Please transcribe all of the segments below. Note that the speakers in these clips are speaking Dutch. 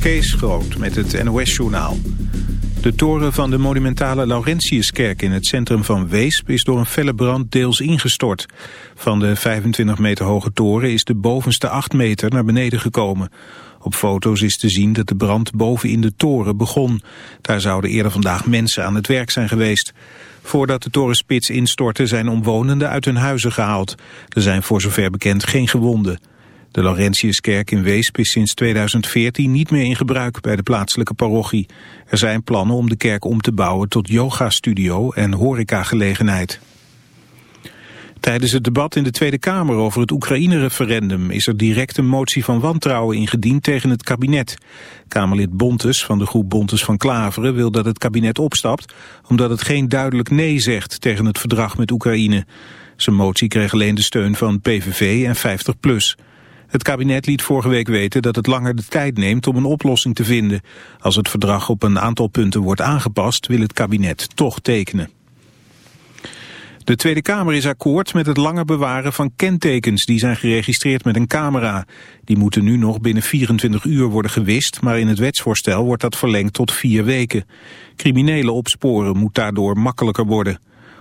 Kees Groot met het NOS-journaal. De toren van de monumentale Laurentiuskerk in het centrum van Weesp is door een felle brand deels ingestort. Van de 25 meter hoge toren is de bovenste 8 meter naar beneden gekomen. Op foto's is te zien dat de brand boven in de toren begon. Daar zouden eerder vandaag mensen aan het werk zijn geweest. Voordat de torenspits instortte zijn omwonenden uit hun huizen gehaald. Er zijn voor zover bekend geen gewonden. De Laurentiuskerk in Weesp is sinds 2014 niet meer in gebruik bij de plaatselijke parochie. Er zijn plannen om de kerk om te bouwen tot yogastudio en horecagelegenheid. Tijdens het debat in de Tweede Kamer over het Oekraïne-referendum is er direct een motie van wantrouwen ingediend tegen het kabinet. Kamerlid Bontes van de groep Bontes van Klaveren wil dat het kabinet opstapt omdat het geen duidelijk nee zegt tegen het verdrag met Oekraïne. Zijn motie kreeg alleen de steun van PVV en 50PLUS. Het kabinet liet vorige week weten dat het langer de tijd neemt om een oplossing te vinden. Als het verdrag op een aantal punten wordt aangepast, wil het kabinet toch tekenen. De Tweede Kamer is akkoord met het langer bewaren van kentekens die zijn geregistreerd met een camera. Die moeten nu nog binnen 24 uur worden gewist, maar in het wetsvoorstel wordt dat verlengd tot vier weken. Criminelen opsporen moet daardoor makkelijker worden.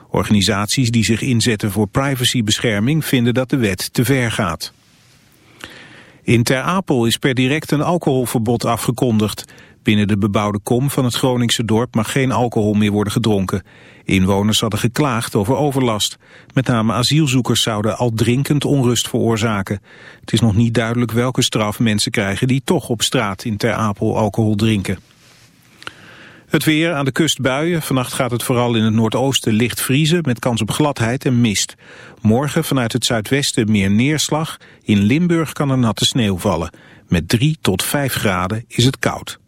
Organisaties die zich inzetten voor privacybescherming vinden dat de wet te ver gaat. In Ter Apel is per direct een alcoholverbod afgekondigd. Binnen de bebouwde kom van het Groningse dorp mag geen alcohol meer worden gedronken. Inwoners hadden geklaagd over overlast. Met name asielzoekers zouden al drinkend onrust veroorzaken. Het is nog niet duidelijk welke straf mensen krijgen die toch op straat in Ter Apel alcohol drinken. Het weer aan de kust buien. Vannacht gaat het vooral in het noordoosten licht vriezen met kans op gladheid en mist. Morgen vanuit het zuidwesten meer neerslag. In Limburg kan er natte sneeuw vallen. Met 3 tot 5 graden is het koud.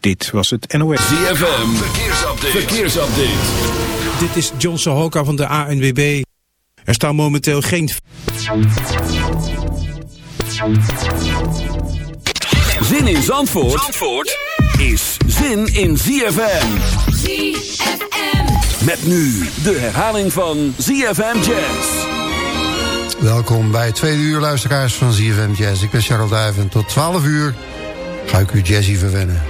Dit was het NOS. ZFM, verkeersupdate. verkeersupdate. Dit is John Sohoka van de ANWB. Er staan momenteel geen... Zin in Zandvoort? Zandvoort? Is zin in ZFM. ZFM. Met nu de herhaling van ZFM Jazz. Welkom bij het tweede uur luisteraars van ZFM Jazz. Ik ben Charles Duiven. Tot 12 uur ga ik u jazzy verwennen.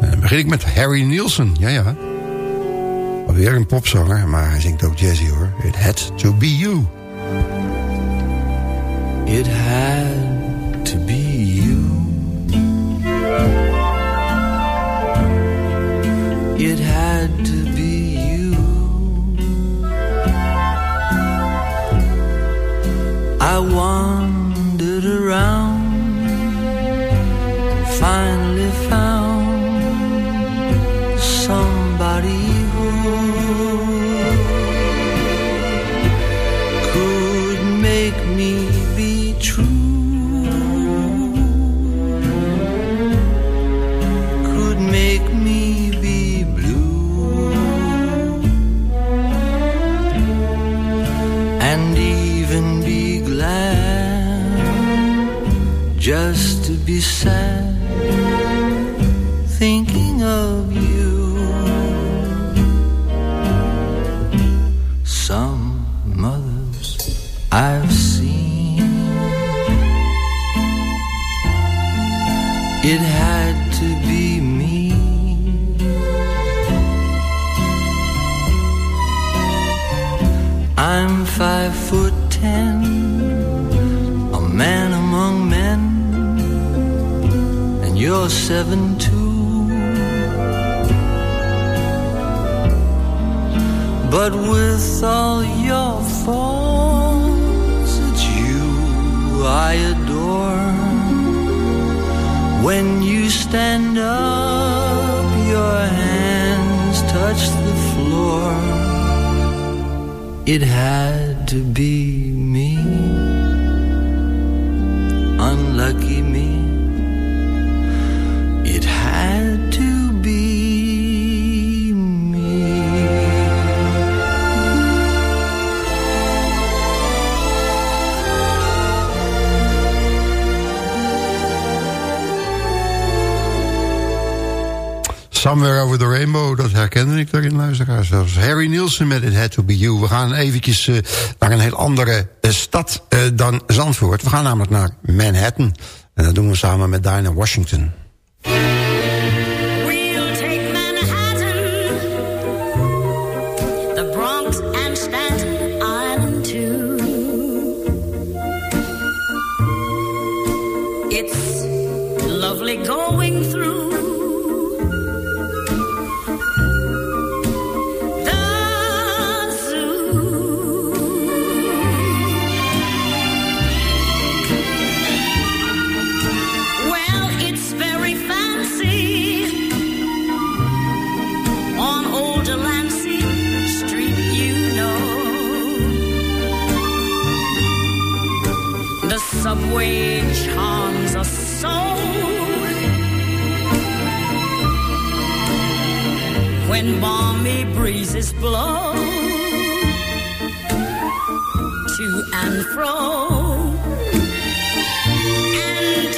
En dan begin ik met Harry Nielsen. Ja, ja. Alweer een popzanger, maar hij zingt ook jazzy hoor. It had to be you. It had to be you. It had to be you. I wandered around, finally be sad thinking of you. Some mothers I've seen, it had to be you're seven too. But with all your faults, it's you I adore. When you stand up, your hands touch the floor. It had to be Somewhere Over the Rainbow, dat herkende ik daarin, luisteraars. Harry Nielsen met It Had To Be You. We gaan eventjes uh, naar een heel andere uh, stad uh, dan Zandvoort. We gaan namelijk naar Manhattan. En dat doen we samen met Dinah Washington. and balmy breezes blow to and fro. And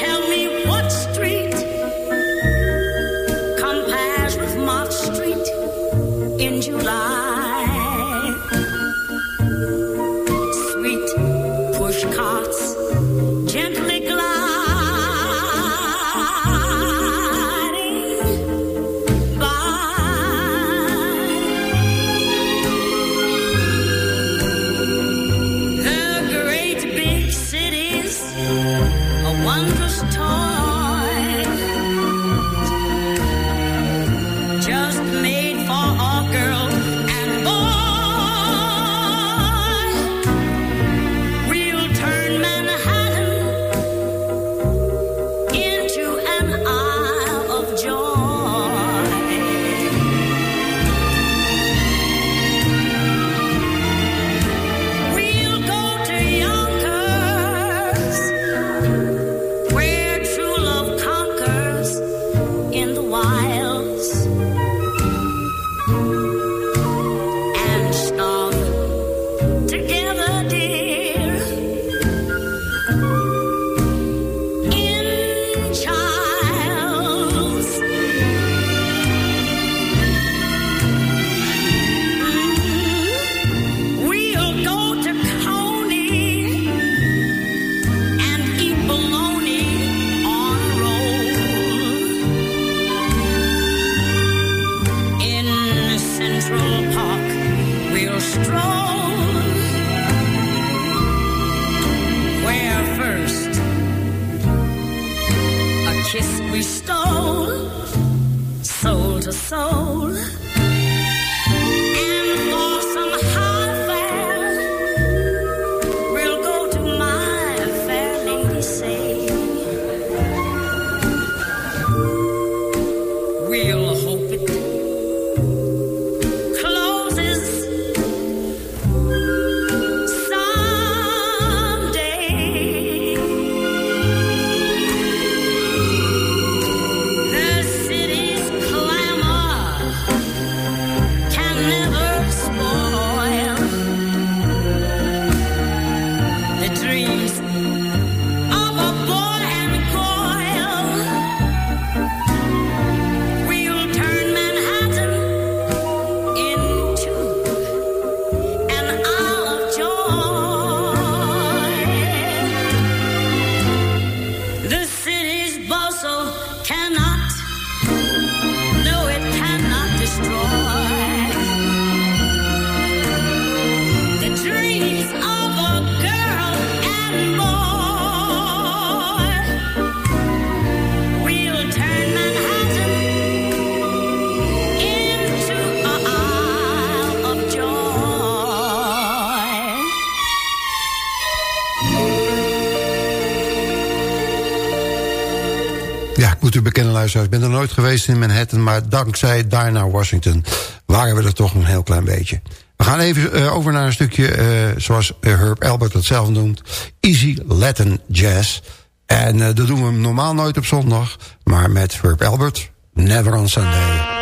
ik ben er nooit geweest in Manhattan... maar dankzij Dinah Washington waren we er toch een heel klein beetje. We gaan even uh, over naar een stukje, uh, zoals Herb Albert het zelf noemt... Easy Latin Jazz. En dat doen we normaal nooit op zondag... maar met Herb Albert, Never on Sunday.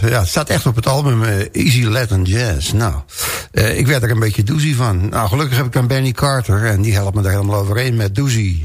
Ja, het staat echt op het album uh, Easy Latin Jazz. Nou, uh, ik werd er een beetje doozy van. Nou, gelukkig heb ik dan Benny Carter. En die helpt me daar helemaal overheen met doozy.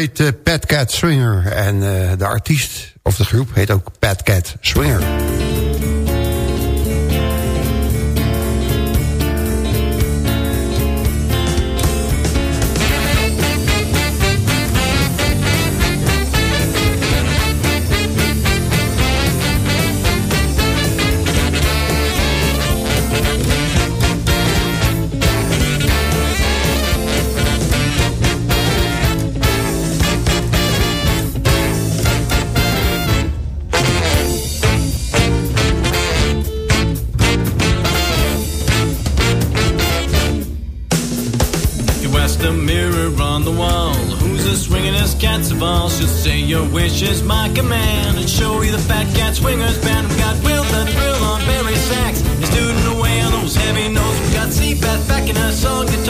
Heet uh, Pat Cat Swinger. En uh, de artiest of de groep heet ook Pat Cat Swinger. sleep at back in her song guitar.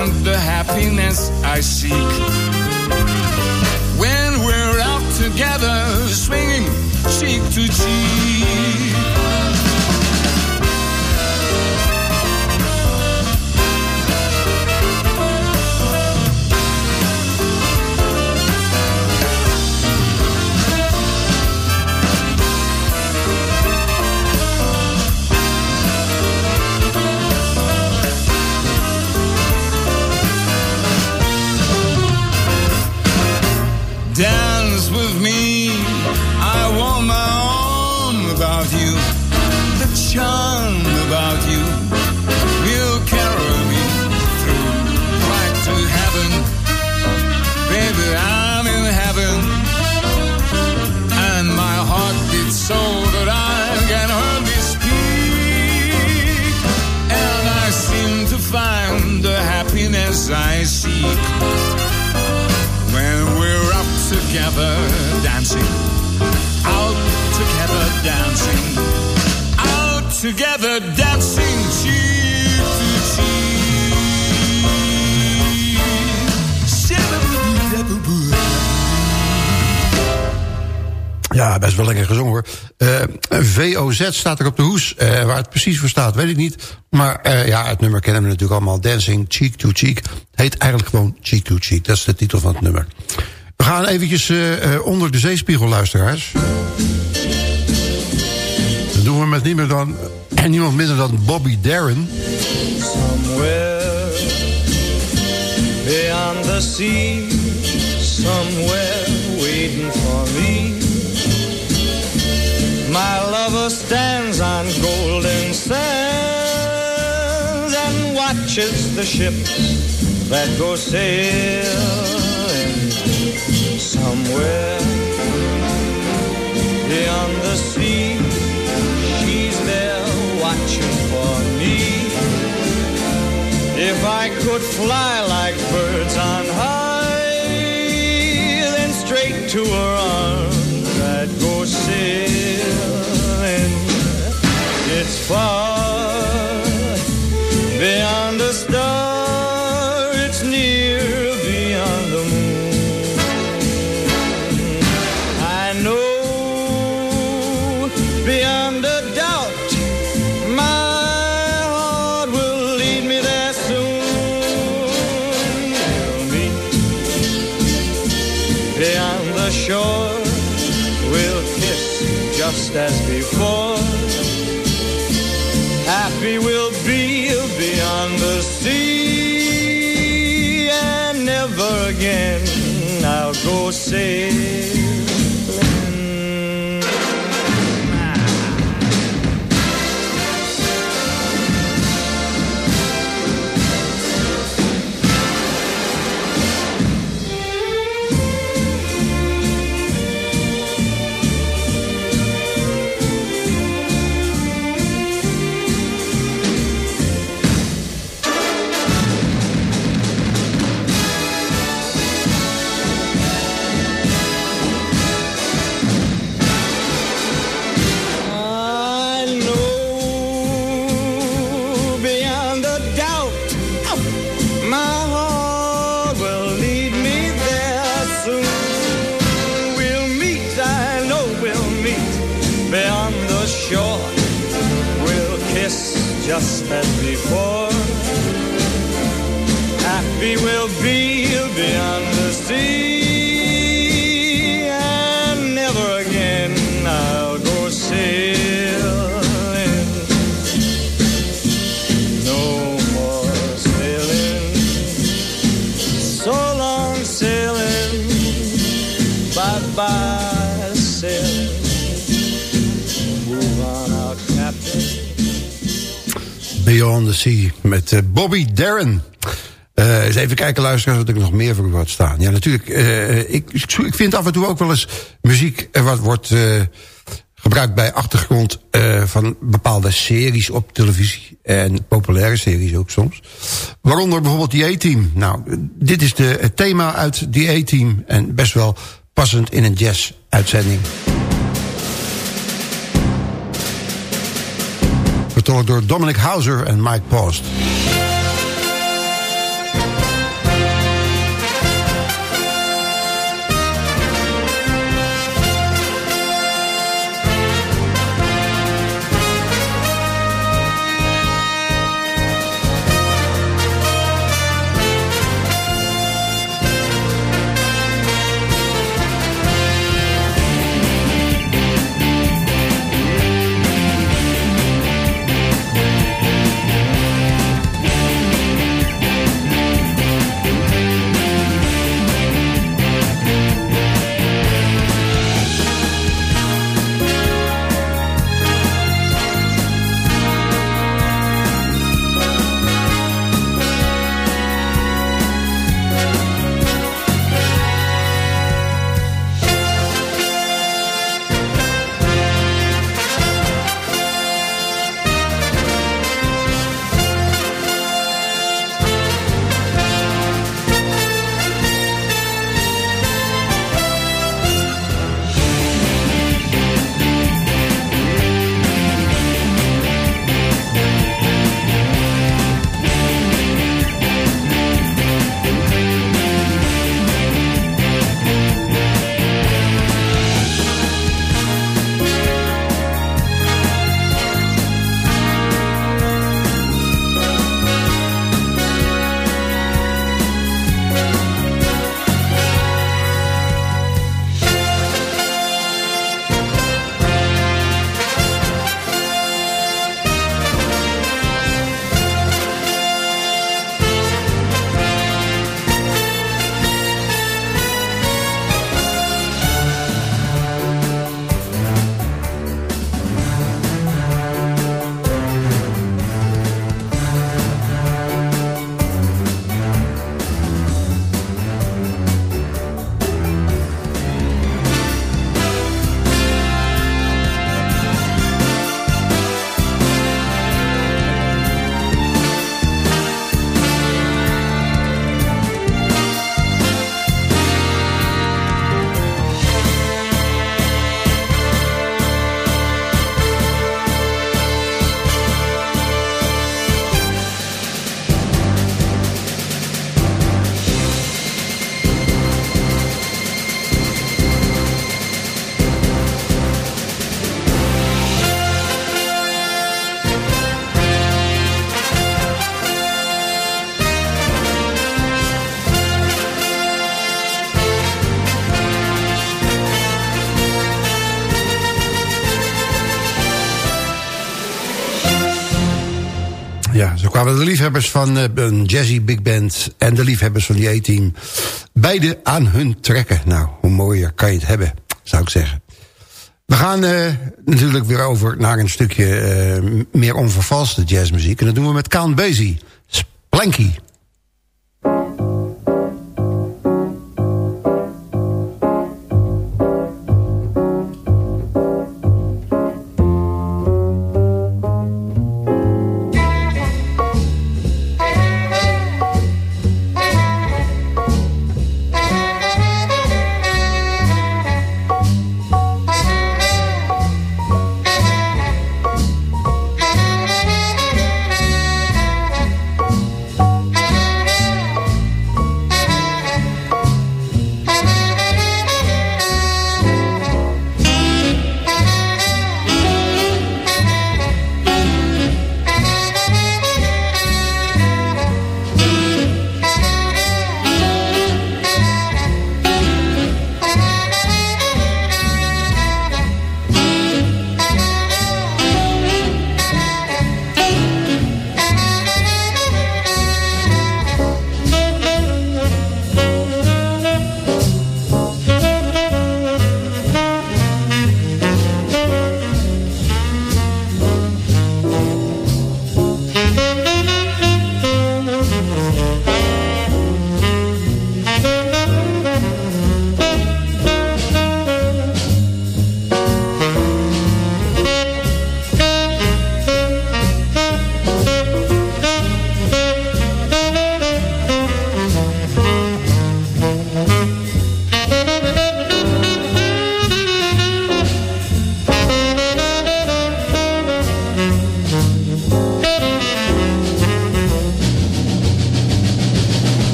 find the happiness I seek. When we're out together, swinging cheek to cheek. Dancing, out together dancing cheek to cheek. Ja, best wel lekker gezongen hoor. Eh, VOZ staat er op de hoes. Eh, waar het precies voor staat, weet ik niet. Maar eh, ja, het nummer kennen we natuurlijk allemaal. Dancing Cheek to Cheek. Heet eigenlijk gewoon Cheek to Cheek. Dat is de titel van het nummer. We gaan eventjes onder de zeespiegel, luisteraars. Met niemand, dan, niemand minder dan Bobby Darren. Beyond the sea, somewhere waiting for me. My lover stands on golden sands and watches the ships that go sailing somewhere beyond the sea. If I could fly like birds on high, then straight to her arms I'd go sailing. It's far just as before. Happy we'll be beyond the sea, and never again I'll go sailing. Just as before. Happy we'll be beyond the sea, met eh, Bobby Darren. Eh, eens even kijken, luisteraars, wat ik nog meer voor u had staan. Ja, natuurlijk, eh, ik, ik vind af en toe ook wel eens muziek... wat wordt gebruikt bij achtergrond van bepaalde series op televisie. En populaire series ook soms. Waaronder bijvoorbeeld die A-Team. Nou, dit is de, het thema uit die A-Team. En best wel passend in een jazz-uitzending. Vertolkt door Dominic Hauser en Mike Post. De liefhebbers van eh, een jazzy big band... en de liefhebbers van die A-team... beide aan hun trekken. Nou, hoe mooier kan je het hebben, zou ik zeggen. We gaan uh, natuurlijk weer over naar een stukje uh, meer onvervalste jazzmuziek. En dat doen we met Count Basie. Splanky.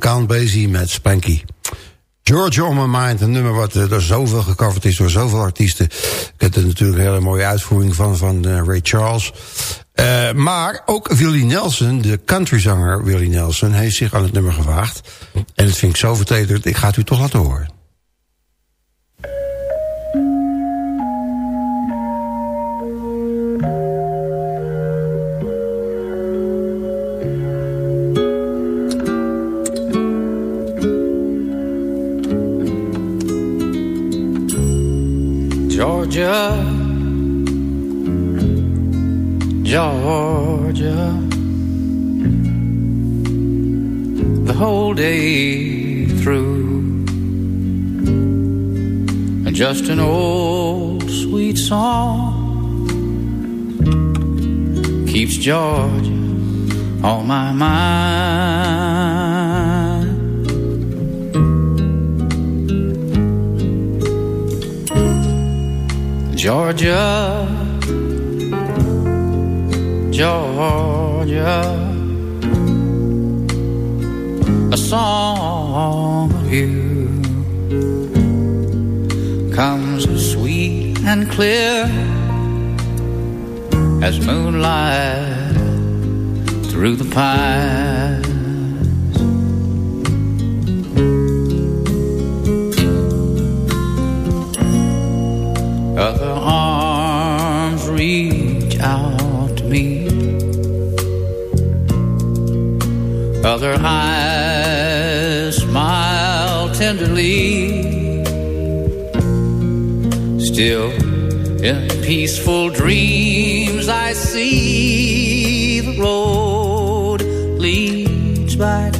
Count Basie met Spanky. Georgia on My Mind, een nummer wat uh, door zoveel gecoverd is... door zoveel artiesten. Ik heb er natuurlijk een hele mooie uitvoering van, van uh, Ray Charles. Uh, maar ook Willie Nelson, de countryzanger Willie Nelson... heeft zich aan het nummer gewaagd. En dat vind ik zo vertederend, ik ga het u toch laten horen. Georgia, Georgia, the whole day through, and just an old sweet song keeps Georgia on my mind. Georgia, Georgia, a song of you comes as sweet and clear as moonlight through the pines. Other arms reach out to me. Other eyes smile tenderly. Still in peaceful dreams I see the road leads back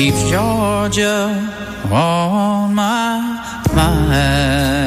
keeps Georgia on my mind.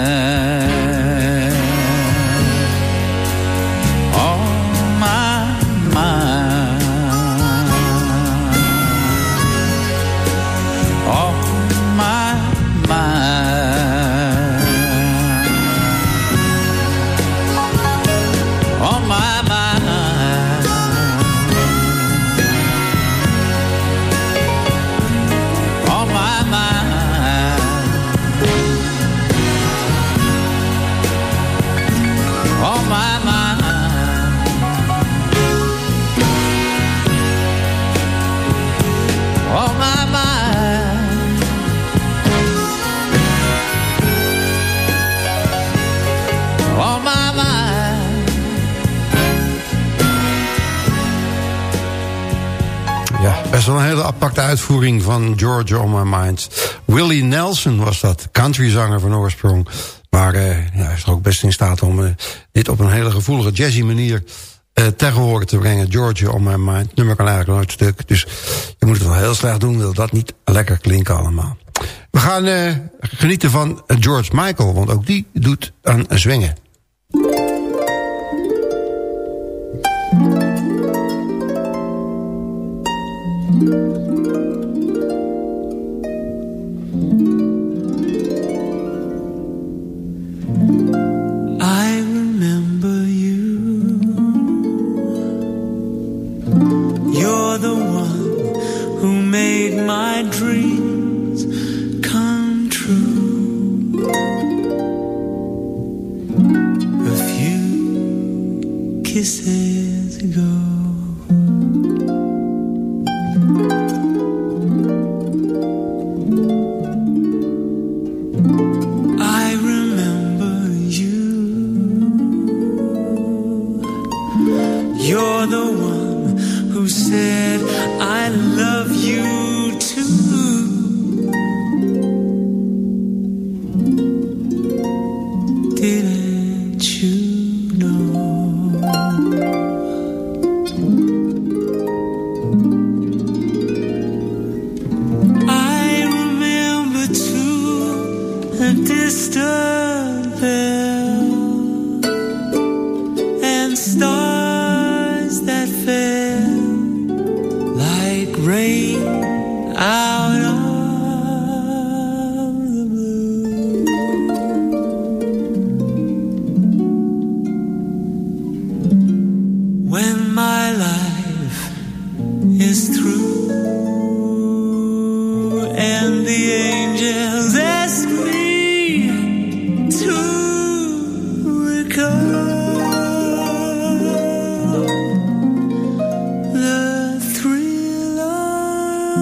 Best wel een hele aparte uitvoering van Georgia on My Mind. Willie Nelson was dat, countryzanger van oorsprong. Maar eh, hij is er ook best in staat om eh, dit op een hele gevoelige jazzy manier eh ter horen te brengen. Georgia on My Mind. Nummer kan eigenlijk nooit stuk. Dus je moet het wel heel slecht doen, wil dat niet lekker klinken allemaal. We gaan genieten van George Michael, want ook die doet aan zwingen.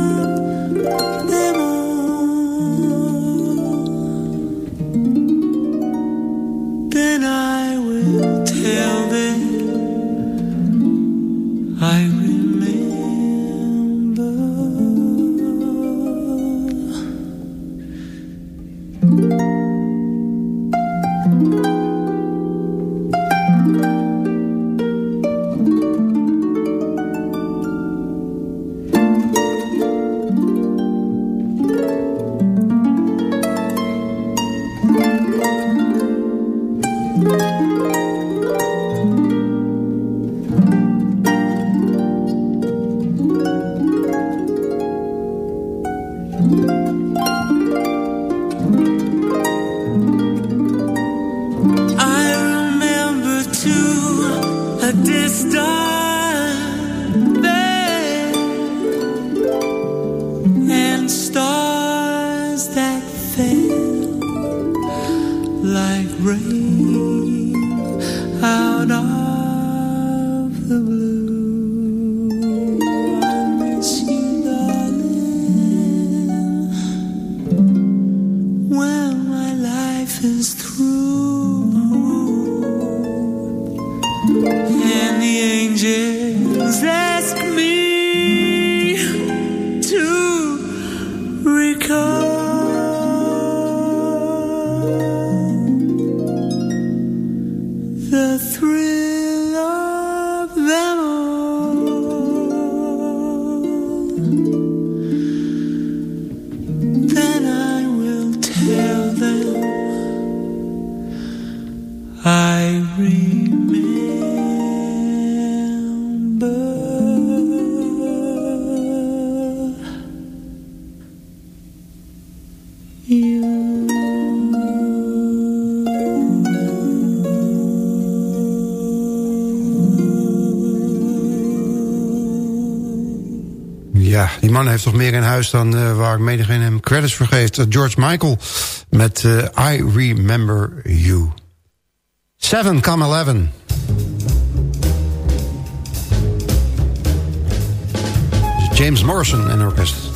up. Ja, Die man heeft toch meer in huis dan uh, waar in hem credits voor geeft. Eh, George Michael met eh, I Remember You. 7 come 11. James Morrison and orkest.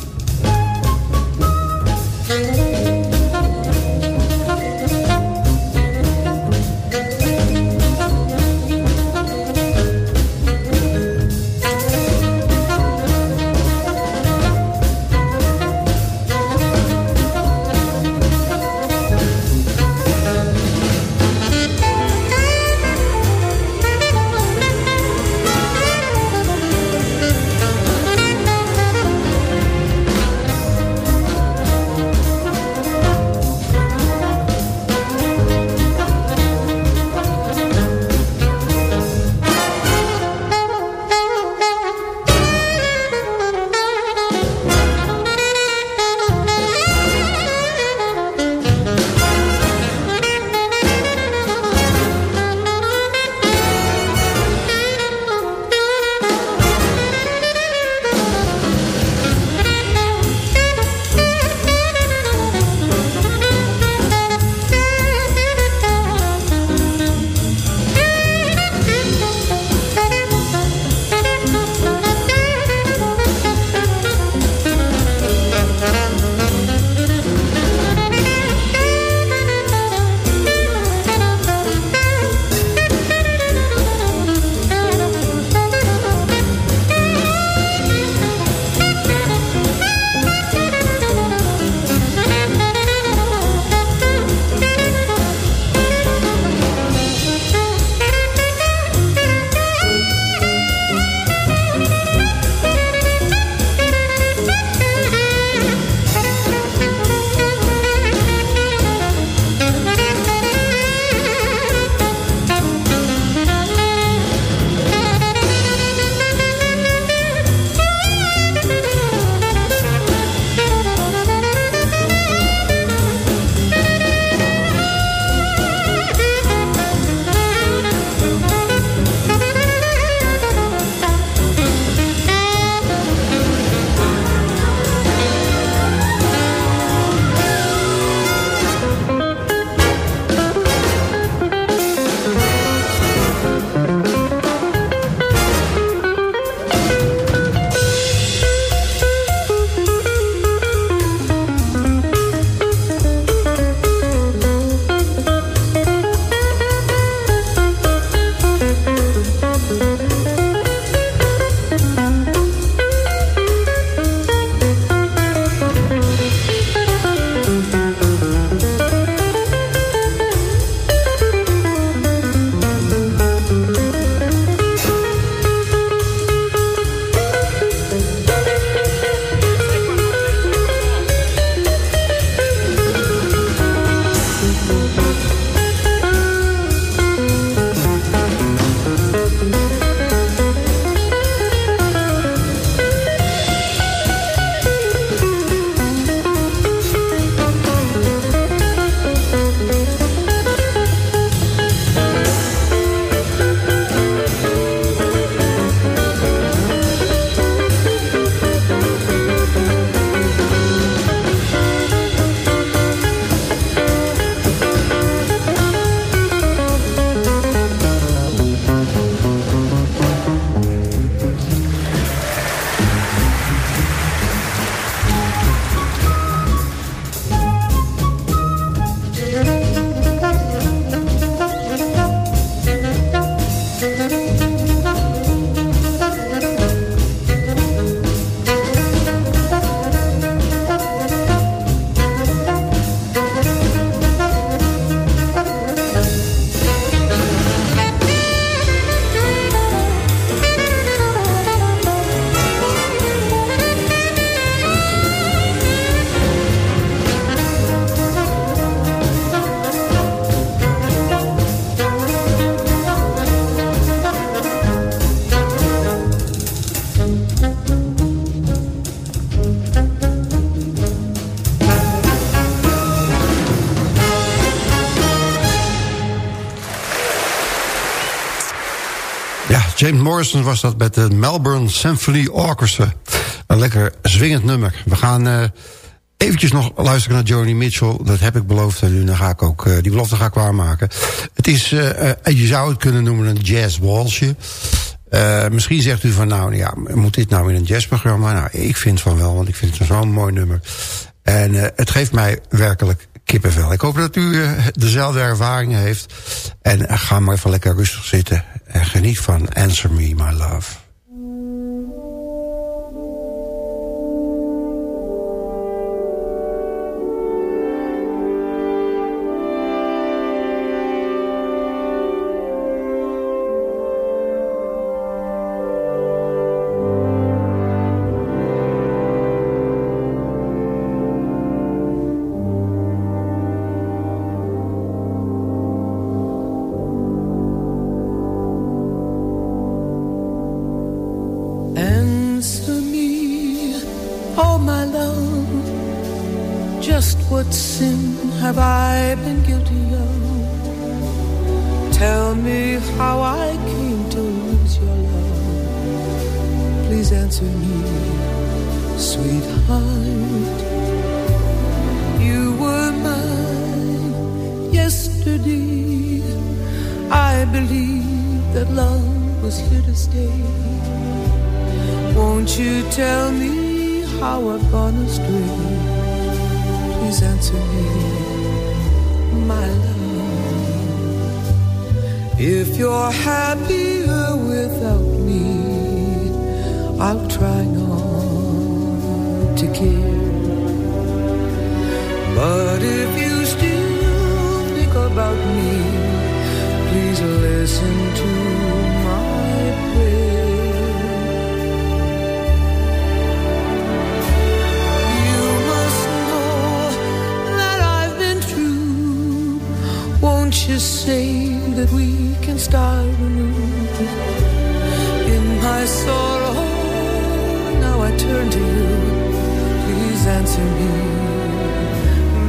James Morrison was dat met de Melbourne Symphony Orchestra. Een lekker zwingend nummer. We gaan uh, eventjes nog luisteren naar Joni Mitchell. Dat heb ik beloofd en nu ga ik ook, uh, die belofte ga ik waarmaken. Het is, uh, je zou het kunnen noemen een jazzwalsje. misschien zegt u van nou ja, moet dit nou in een jazzprogramma? Nou, ik vind van wel, want ik vind het zo'n mooi nummer. En het geeft mij werkelijk kippenvel. Ik hoop dat u dezelfde ervaringen heeft. En ga maar even lekker rustig zitten. En geniet van Answer Me, My Love. can start anew. In my sorrow, now I turn to you. Please answer me,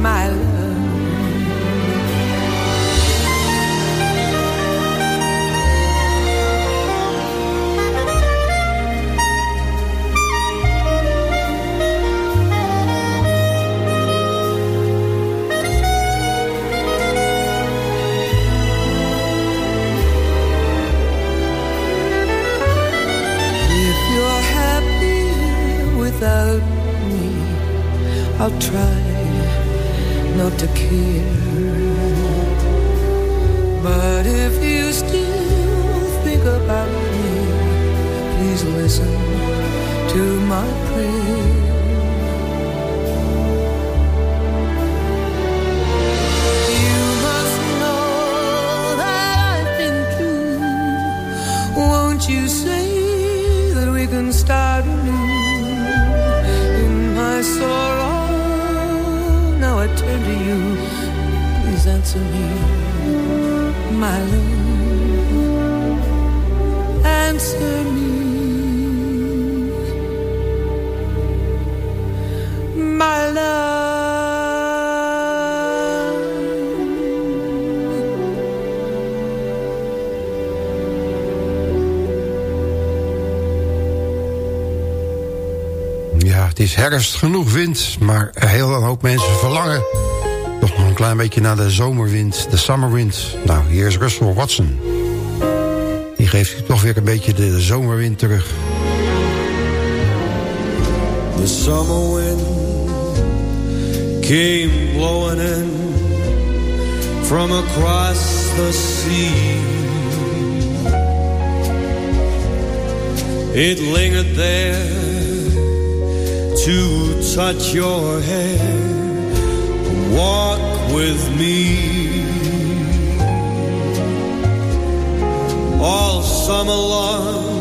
my love. try herfst genoeg wind, maar een heel hoop mensen verlangen... toch nog een klein beetje naar de zomerwind, de summerwind. Nou, hier is Russell Watson. Die geeft toch weer een beetje de zomerwind terug. The summer wind came blowing in From across the sea It lingered there to touch your hair, walk with me. All summer long,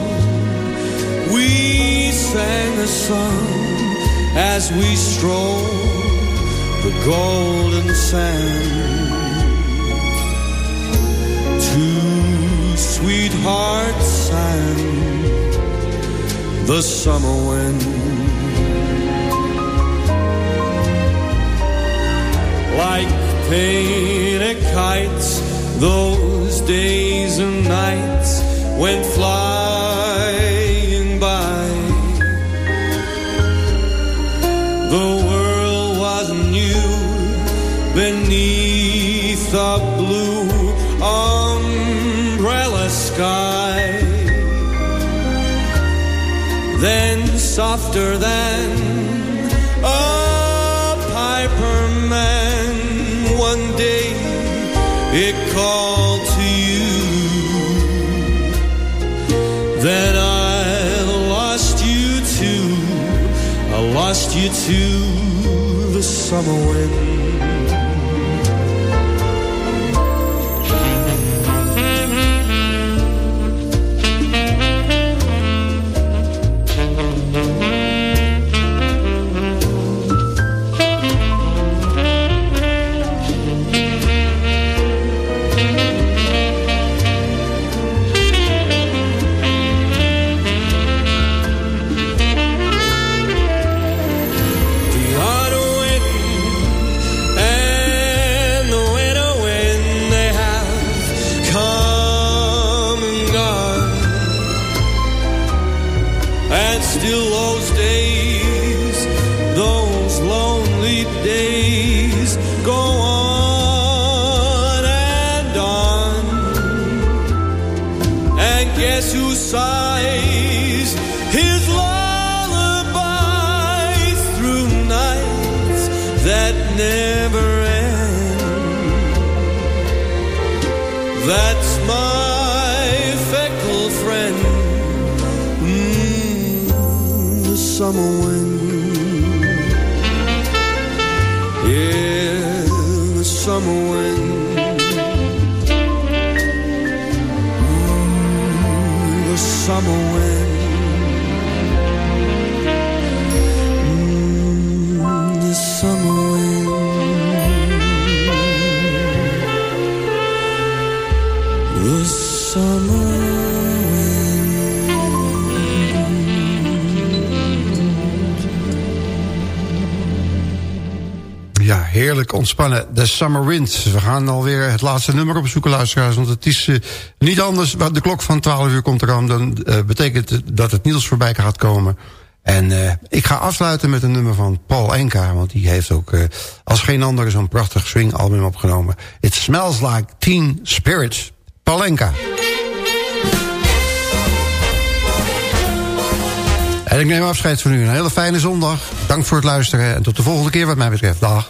we sang a song as we strolled the golden sand. Two sweethearts sang the summer wind like painted kites those days and nights went flying by. The world was new beneath the blue umbrella sky. Then softer than oh it called to you. Then I lost you too. I lost you to the summer wind. Ontspannen. The Summer Wind. We gaan alweer het laatste nummer opzoeken, luisteraars. Want het is eh, niet anders. De klok van 12 uur komt eraan. Dan eh, betekent dat het Niels voorbij gaat komen. En eh, ik ga afsluiten met een nummer van Paul Enka. Want die heeft ook als geen ander zo'n prachtig swingalbum opgenomen. It Smells Like Teen Spirits. Paul Enka. En ik neem afscheid van u. Een hele fijne zondag. Dank voor het luisteren. En tot de volgende keer wat mij betreft. Dag.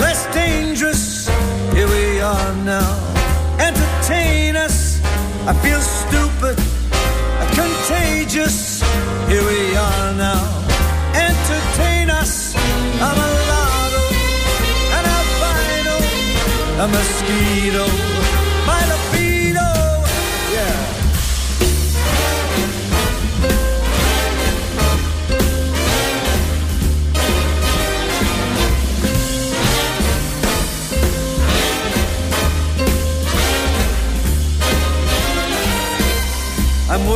less dangerous. Here we are now. Entertain us. I feel stupid, contagious. Here we are now. Entertain us. I'm a lotto, an albino, a mosquito,